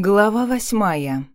Глава восьмая.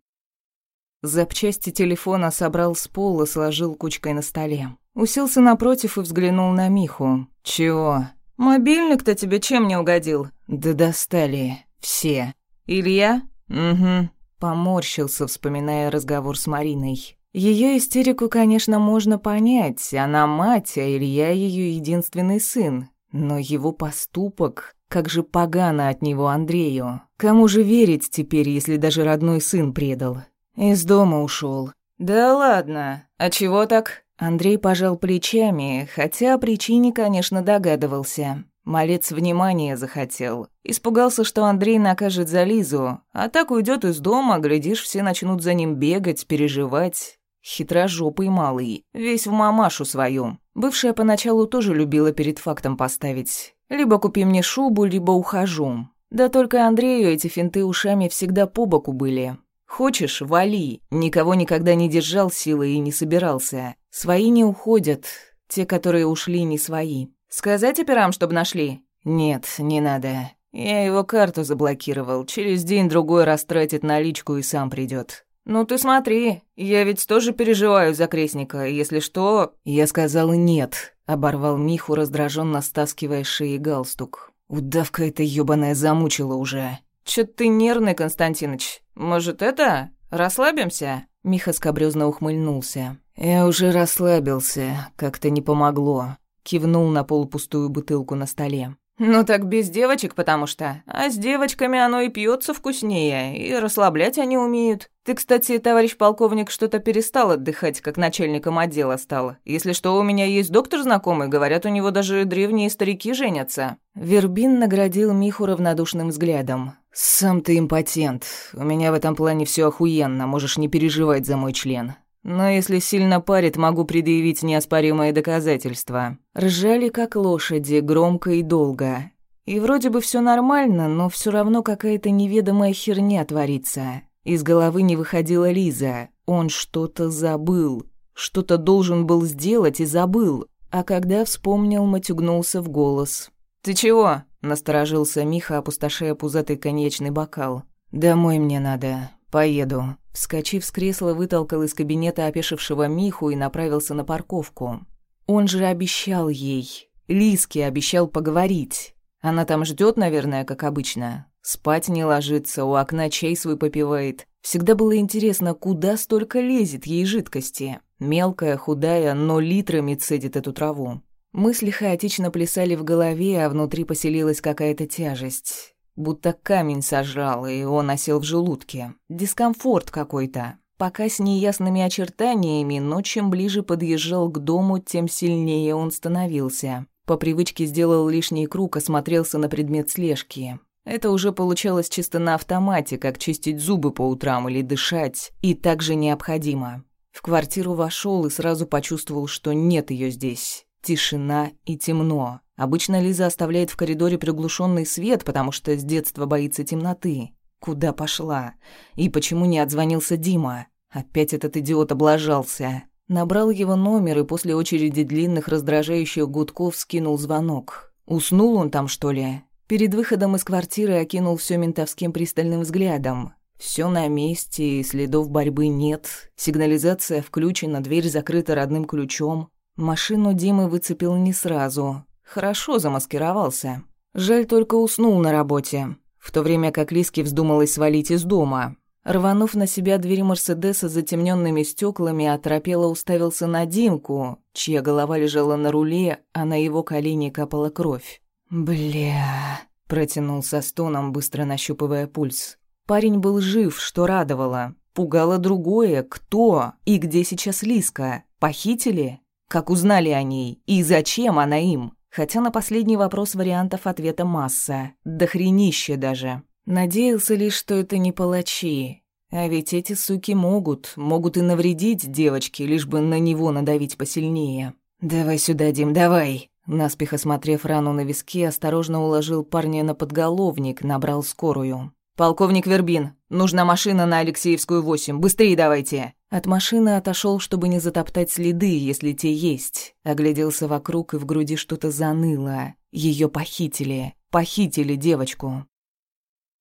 Запчасти телефона собрал с пола, сложил кучкой на столе. Уселся напротив и взглянул на Миху. «Чего? Мобильник-то тебе чем не угодил?» «Да достали. Все. Илья?» «Угу». Поморщился, вспоминая разговор с Мариной. Ее истерику, конечно, можно понять. Она мать, а Илья ее единственный сын. Но его поступок... Как же погано от него Андрею. Кому же верить теперь, если даже родной сын предал? Из дома ушел. Да ладно. А чего так? Андрей пожал плечами, хотя о причине, конечно, догадывался. Малец внимания захотел. Испугался, что Андрей накажет за Лизу, а так уйдет из дома, глядишь, все начнут за ним бегать, переживать. Хитрожопый малый, весь в мамашу свою. Бывшая поначалу тоже любила перед фактом поставить. Либо купи мне шубу, либо ухожу. Да только Андрею эти финты ушами всегда по боку были. Хочешь, вали. Никого никогда не держал силой и не собирался. Свои не уходят. Те, которые ушли, не свои. Сказать операм, чтобы нашли? Нет, не надо. Я его карту заблокировал. Через день-другой растратит наличку и сам придет. «Ну ты смотри, я ведь тоже переживаю за крестника, если что...» Я сказал «нет», — оборвал Миху, раздраженно стаскивая шеи галстук. Удавка эта ёбаная замучила уже. «Чё ты нервный, Константиныч? Может, это? Расслабимся?» Миха скобрёзно ухмыльнулся. «Я уже расслабился, как-то не помогло». Кивнул на полупустую бутылку на столе. «Ну так без девочек, потому что. А с девочками оно и пьется вкуснее, и расслаблять они умеют. Ты, кстати, товарищ полковник, что-то перестал отдыхать, как начальником отдела стал. Если что, у меня есть доктор знакомый, говорят, у него даже древние старики женятся». Вербин наградил Миху равнодушным взглядом. «Сам ты импотент. У меня в этом плане все охуенно, можешь не переживать за мой член. Но если сильно парит, могу предъявить неоспоримые доказательства. Ржали как лошади, громко и долго. И вроде бы все нормально, но все равно какая-то неведомая херня творится. Из головы не выходила Лиза. Он что-то забыл. Что-то должен был сделать и забыл. А когда вспомнил, матюгнулся в голос. «Ты чего?» — насторожился Миха, опустошая пузатый конечный бокал. «Домой мне надо. Поеду». Вскочив с кресла, вытолкал из кабинета опешившего Миху и направился на парковку. Он же обещал ей. Лиске обещал поговорить. Она там ждет, наверное, как обычно. Спать не ложится, у окна чай свой попивает. Всегда было интересно, куда столько лезет ей жидкости. Мелкая, худая, но литрами цедит эту траву. Мысли хаотично плясали в голове, а внутри поселилась какая-то тяжесть. Будто камень сожрал, и он осел в желудке. Дискомфорт какой-то. Пока с неясными очертаниями, но чем ближе подъезжал к дому, тем сильнее он становился. По привычке сделал лишний круг, осмотрелся на предмет слежки. Это уже получалось чисто на автомате, как чистить зубы по утрам или дышать, и также необходимо. В квартиру вошел и сразу почувствовал, что нет ее здесь. Тишина и темно. Обычно Лиза оставляет в коридоре приглушенный свет, потому что с детства боится темноты. Куда пошла? И почему не отзвонился Дима? Опять этот идиот облажался. Набрал его номер и после очереди длинных раздражающих гудков скинул звонок. Уснул он там, что ли? Перед выходом из квартиры окинул все ментовским пристальным взглядом. Все на месте, следов борьбы нет. Сигнализация включена, дверь закрыта родным ключом. Машину Димы выцепил не сразу. Хорошо замаскировался. Жаль, только уснул на работе, в то время как Лиске вздумалось свалить из дома. Рванув на себя дверь Мерседеса с затемненными стеклами, оторопело уставился на Димку, чья голова лежала на руле, а на его колени капала кровь. «Бля...» — протянул со стоном, быстро нащупывая пульс. Парень был жив, что радовало. Пугало другое, кто и где сейчас Лиска. Похитили? Как узнали о ней? И зачем она им? Хотя на последний вопрос вариантов ответа масса. Дохренище даже. Надеялся лишь, что это не палачи. А ведь эти суки могут, могут и навредить девочке, лишь бы на него надавить посильнее. «Давай сюда, Дим, давай!» Наспех осмотрев рану на виске, осторожно уложил парня на подголовник, набрал скорую. «Полковник Вербин, нужна машина на Алексеевскую, 8. Быстрее давайте!» От машины отошел, чтобы не затоптать следы, если те есть. Огляделся вокруг, и в груди что-то заныло. Ее похитили. Похитили девочку.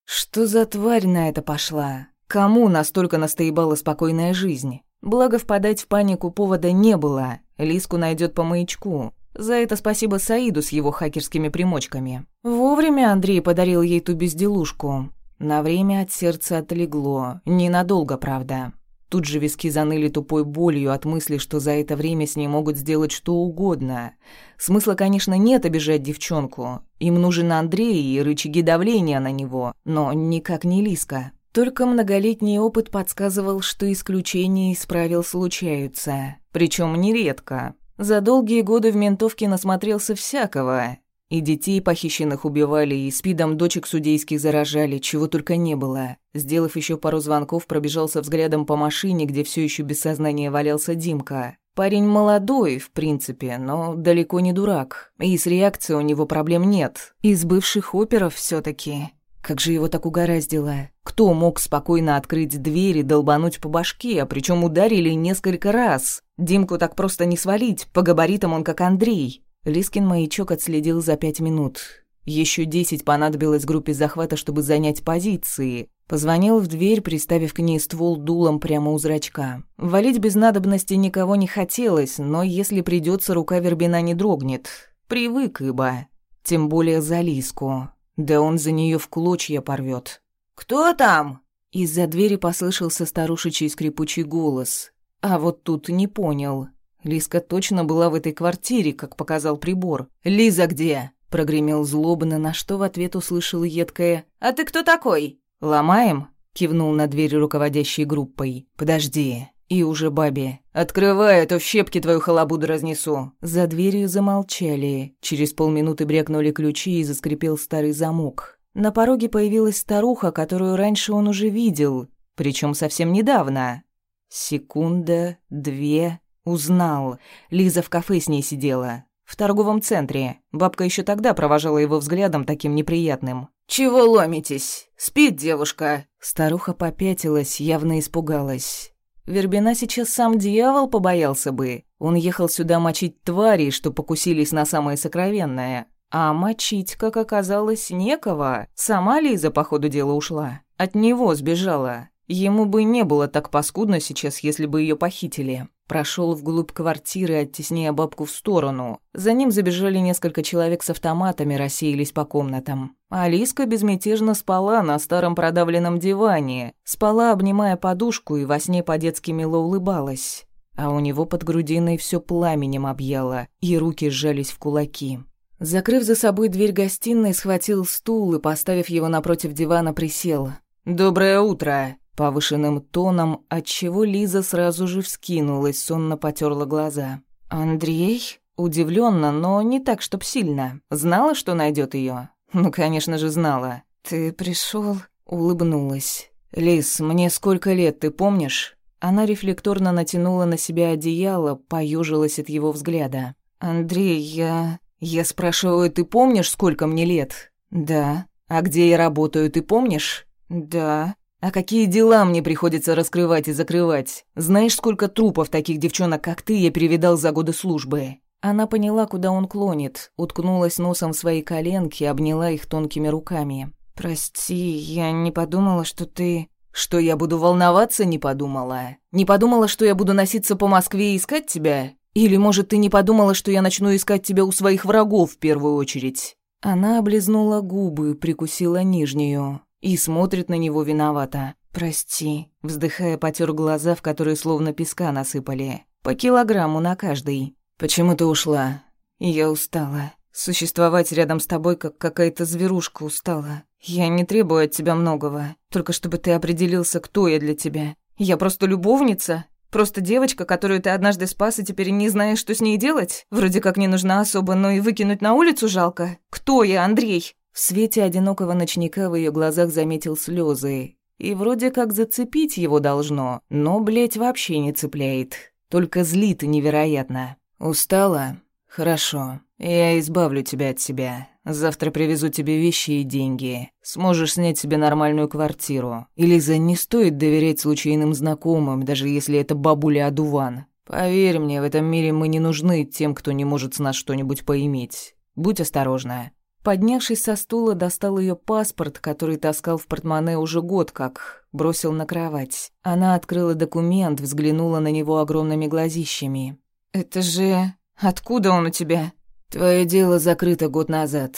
Что за тварь на это пошла? Кому настолько настоебала спокойная жизнь? Благо, впадать в панику повода не было. Лиску найдет по маячку. За это спасибо Саиду с его хакерскими примочками. Вовремя Андрей подарил ей ту безделушку. На время от сердца отлегло. Ненадолго, правда. Тут же виски заныли тупой болью от мысли, что за это время с ней могут сделать что угодно. Смысла, конечно, нет обижать девчонку. Им нужен Андрей и рычаги давления на него, но никак не Лиска. Только многолетний опыт подсказывал, что исключения из правил случаются. Причем нередко. За долгие годы в ментовке насмотрелся всякого. И детей похищенных убивали, и спидом дочек судейских заражали, чего только не было. Сделав еще пару звонков, пробежался взглядом по машине, где все еще без сознания валялся Димка. Парень молодой, в принципе, но далеко не дурак. И с реакцией у него проблем нет. Из бывших оперов все таки как же его так угораздило? Кто мог спокойно открыть дверь и долбануть по башке, а причем ударили несколько раз? Димку так просто не свалить, по габаритам он как Андрей. Лискин маячок отследил за пять минут. Еще десять понадобилось группе захвата, чтобы занять позиции. Позвонил в дверь, приставив к ней ствол дулом прямо у зрачка. Валить без надобности никого не хотелось, но если придется, рука Вербина не дрогнет. Привык, ибо. Тем более за Лиску. Да он за нее в клочья порвет. «Кто там?» Из-за двери послышался старушечий скрипучий голос. А вот тут не понял. Лиска точно была в этой квартире, как показал прибор. «Лиза где?» Прогремел злобно, на что в ответ услышал едкое «А ты кто такой?» «Ломаем?» Кивнул на дверь руководящей группой. «Подожди, и уже бабе. «Открывай, а то в щепки твою халабуду разнесу». За дверью замолчали. Через полминуты брякнули ключи и заскрипел старый замок. На пороге появилась старуха, которую раньше он уже видел, причем совсем недавно. Секунда, две, узнал. Лиза в кафе с ней сидела. В торговом центре. Бабка еще тогда провожала его взглядом таким неприятным. «Чего ломитесь? Спит девушка!» Старуха попятилась, явно испугалась. Вербина сейчас сам дьявол побоялся бы. Он ехал сюда мочить тварей, что покусились на самое сокровенное. А мочить, как оказалось, некого. Сама Лиза, по ходу дела, ушла. От него сбежала. Ему бы не было так паскудно сейчас, если бы ее похитили. Прошел вглубь квартиры, оттесняя бабку в сторону. За ним забежали несколько человек с автоматами, рассеялись по комнатам. Алиска безмятежно спала на старом продавленном диване. Спала, обнимая подушку, и во сне по-детски мило улыбалась. А у него под грудиной все пламенем объяло, и руки сжались в кулаки. Закрыв за собой дверь гостиной, схватил стул и, поставив его напротив дивана, присел. «Доброе утро!» Повышенным тоном, отчего Лиза сразу же вскинулась, сонно потерла глаза. «Андрей?» Удивленно, но не так, чтоб сильно. Знала, что найдет ее? Ну, конечно же, знала. «Ты пришел? Улыбнулась. «Лиз, мне сколько лет, ты помнишь?» Она рефлекторно натянула на себя одеяло, поюжилась от его взгляда. «Андрей, я...» «Я спрашиваю, ты помнишь, сколько мне лет?» «Да». «А где я работаю, ты помнишь?» «Да». А какие дела мне приходится раскрывать и закрывать? Знаешь, сколько трупов таких девчонок, как ты, я перевидал за годы службы?» Она поняла, куда он клонит, уткнулась носом в свои коленки, обняла их тонкими руками. «Прости, я не подумала, что ты...» «Что я буду волноваться, не подумала? Не подумала, что я буду носиться по Москве и искать тебя? Или, может, ты не подумала, что я начну искать тебя у своих врагов в первую очередь?» Она облизнула губы, прикусила нижнюю и смотрит на него виновато. «Прости», вздыхая, потер глаза, в которые словно песка насыпали. «По килограмму на каждый». «Почему ты ушла?» «Я устала. Существовать рядом с тобой, как какая-то зверушка устала. Я не требую от тебя многого, только чтобы ты определился, кто я для тебя. Я просто любовница, Просто девочка, которую ты однажды спас, и теперь не знаешь, что с ней делать? Вроде как не нужна особо, но и выкинуть на улицу жалко. Кто я, Андрей? В свете одинокого ночника в ее глазах заметил слезы. И вроде как зацепить его должно, но, блядь, вообще не цепляет. Только злит невероятно. «Устала? Хорошо. Я избавлю тебя от себя. Завтра привезу тебе вещи и деньги. Сможешь снять себе нормальную квартиру. И, не стоит доверять случайным знакомым, даже если это бабуля Адуван. Поверь мне, в этом мире мы не нужны тем, кто не может с нас что-нибудь поиметь. Будь осторожна. Поднявшись со стула, достал ее паспорт, который таскал в портмоне уже год как, бросил на кровать. Она открыла документ, взглянула на него огромными глазищами. «Это же... Откуда он у тебя?» «Твое дело закрыто год назад.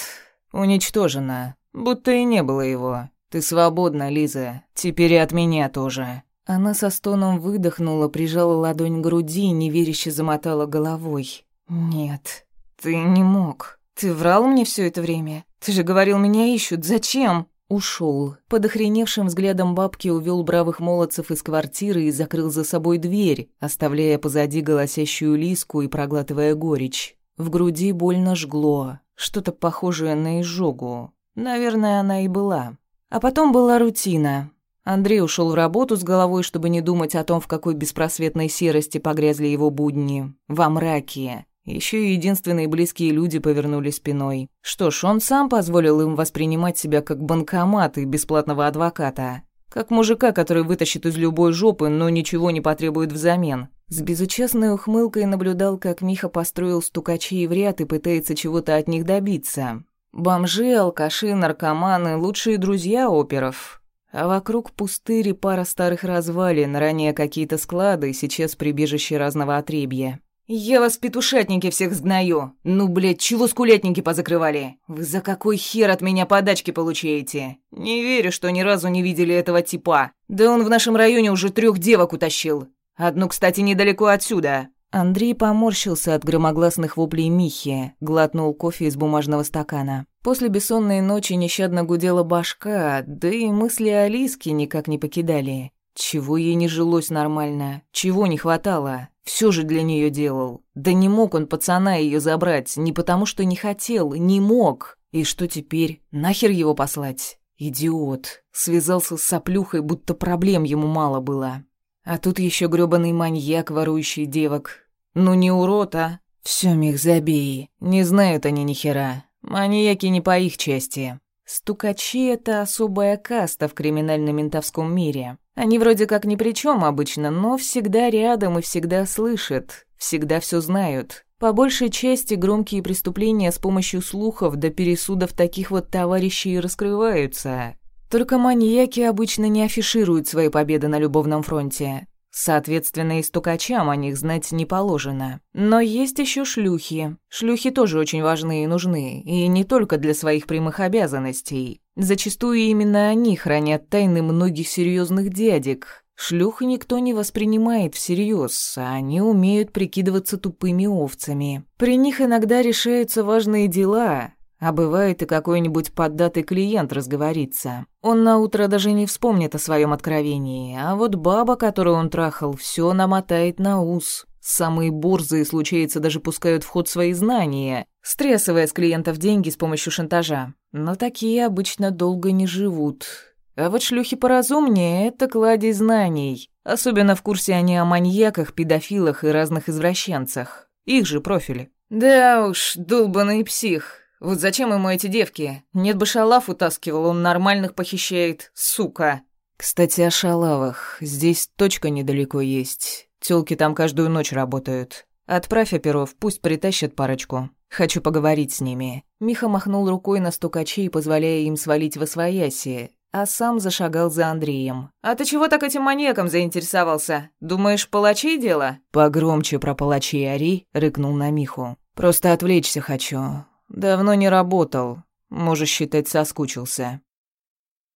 Уничтожено. Будто и не было его. Ты свободна, Лиза. Теперь и от меня тоже». Она со стоном выдохнула, прижала ладонь к груди и неверяще замотала головой. «Нет, ты не мог». «Ты врал мне все это время? Ты же говорил, меня ищут. Зачем?» Ушел. Под охреневшим взглядом бабки увел бравых молодцев из квартиры и закрыл за собой дверь, оставляя позади голосящую лиску и проглатывая горечь. В груди больно жгло. Что-то похожее на изжогу. Наверное, она и была. А потом была рутина. Андрей ушел в работу с головой, чтобы не думать о том, в какой беспросветной серости погрязли его будни. Во мраке. Еще и единственные близкие люди повернули спиной. Что ж, он сам позволил им воспринимать себя как банкомат и бесплатного адвоката. Как мужика, который вытащит из любой жопы, но ничего не потребует взамен. С безучастной ухмылкой наблюдал, как Миха построил стукачей в ряд и пытается чего-то от них добиться. Бомжи, алкаши, наркоманы — лучшие друзья оперов. А вокруг пустыри пара старых развалин, ранее какие-то склады, сейчас прибежище разного отребья. «Я вас, петушатники, всех сгною! Ну, блядь, чего скулятники позакрывали? Вы за какой хер от меня подачки получаете? Не верю, что ни разу не видели этого типа. Да он в нашем районе уже трех девок утащил. Одну, кстати, недалеко отсюда». Андрей поморщился от громогласных воплей Михи, глотнул кофе из бумажного стакана. После бессонной ночи нещадно гудела башка, да и мысли о Лиске никак не покидали. Чего ей не жилось нормально? Чего не хватало? Все же для нее делал. Да не мог он пацана ее забрать, не потому что не хотел, не мог. И что теперь? Нахер его послать? Идиот. Связался с соплюхой, будто проблем ему мало было. А тут еще грёбаный маньяк, ворующий девок. Ну не урод, а? Все, Мих, забей. Не знают они ни хера. Маньяки не по их части. Стукачи — это особая каста в криминально-ментовском мире. Они вроде как ни при чем обычно, но всегда рядом и всегда слышат, всегда все знают. По большей части громкие преступления с помощью слухов до пересудов таких вот товарищей раскрываются. Только маньяки обычно не афишируют свои победы на любовном фронте. Соответственно, и стукачам о них знать не положено. Но есть еще шлюхи. Шлюхи тоже очень важны и нужны, и не только для своих прямых обязанностей. Зачастую именно они хранят тайны многих серьезных дядек. Шлюх никто не воспринимает всерьез, а они умеют прикидываться тупыми овцами. При них иногда решаются важные дела, а бывает и какой-нибудь поддатый клиент разговорится. Он на утро даже не вспомнит о своем откровении, а вот баба, которую он трахал, все намотает на ус. Самые борзые, случается, даже пускают в ход свои знания, стрессовая с клиентов деньги с помощью шантажа. Но такие обычно долго не живут. А вот шлюхи поразумнее — это кладезь знаний. Особенно в курсе они о маньяках, педофилах и разных извращенцах. Их же профили. Да уж, долбанный псих. Вот зачем ему эти девки? Нет бы шалав утаскивал, он нормальных похищает, сука. Кстати, о шалавах. Здесь точка недалеко есть. Тёлки там каждую ночь работают. Отправь оперов, пусть притащат парочку. Хочу поговорить с ними». Миха махнул рукой на стукачей, позволяя им свалить во свояси, а сам зашагал за Андреем. «А ты чего так этим маньяком заинтересовался? Думаешь, палачей дело?» «Погромче про палачей ори», — рыкнул на Миху. «Просто отвлечься хочу. Давно не работал. Можешь считать, соскучился».